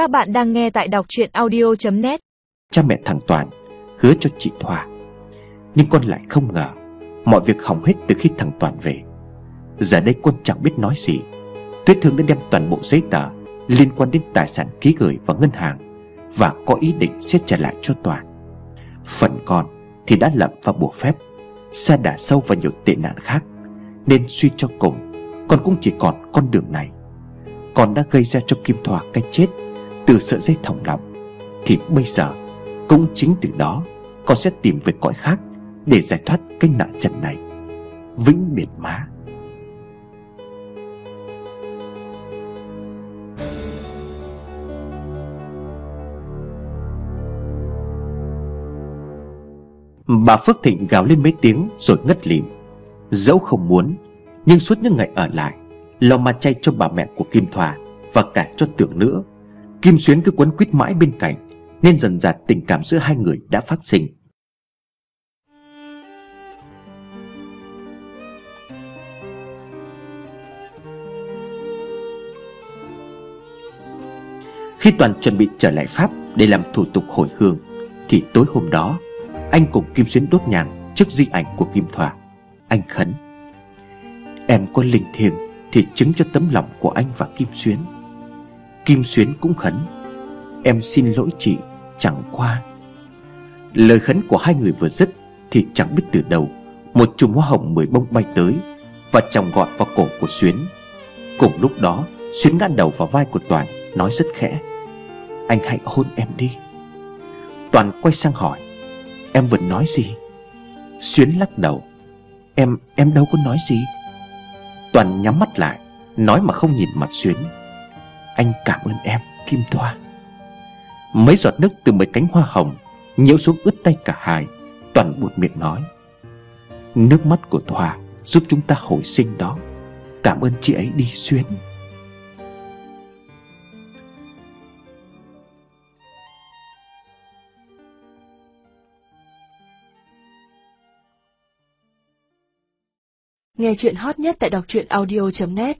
Các bạn đang nghe tại đọc chuyện audio.net Cha mẹ thằng Toàn hứa cho chị Thoa. Nhưng con lại không ngờ, Mọi việc hỏng hết từ khi thằng Toàn về. Giờ đây con chẳng biết nói gì. Tuyết Thương đã đem toàn bộ giấy tờ Liên quan đến tài sản ký gửi vào ngân hàng Và có ý định sẽ trả lại cho Toàn. Phần con thì đã lập và bùa phép Xa đà sâu vào nhiều tệ nạn khác, Nên suy cho cùng, Con cũng chỉ còn con đường này. Con đã gây ra cho Kim Thoa cái chết từ sợi dây thòng lọng, Thì bây giờ Cũng chính từ đó Con sẽ tìm về cõi khác Để giải thoát cái nợ trần này. Vĩnh biệt má. Bà Phước Thịnh gào lên mấy tiếng rồi ngất lịm. Dẫu không muốn, Nhưng suốt những ngày ở lại, Lo mặt chay cho bà mẹ của Kim Thoa Và cả cho tưởng nữa Kim Xuyến cứ quấn quýt mãi bên cạnh, Nên dần dạt tình cảm giữa hai người đã phát sinh. Khi Toàn chuẩn bị trở lại Pháp Để làm thủ tục hồi hương, Thì tối hôm đó, Anh cùng Kim Xuyến đốt nhang Trước di ảnh của Kim Thoa Anh khấn, Em có linh thiêng Thì chứng cho tấm lòng của anh và Kim Xuyến. Kim Xuyến cũng khấn Em xin lỗi chị Chẳng qua. Lời khấn của hai người vừa dứt Thì chẳng biết từ đâu Một chùm hoa hồng mười bông bay tới Và chồng gọn vào cổ của Xuyến. Cùng lúc đó Xuyến ngã đầu vào vai của Toàn Nói rất khẽ Anh hãy hôn em đi. Toàn quay sang hỏi Em vừa nói gì? Xuyến lắc đầu Em, em đâu có nói gì. Toàn nhắm mắt lại Nói mà không nhìn mặt Xuyến. Anh cảm ơn em, Kim Thoa. Mấy giọt nước từ mấy cánh hoa hồng Nhiễu xuống ướt tay cả hai, Toàn buột miệng nói. Nước mắt của Thoa giúp chúng ta hồi sinh đó. Cảm ơn chị ấy đi xuyên. Nghe chuyện hot nhất tại đọc truyện audio.net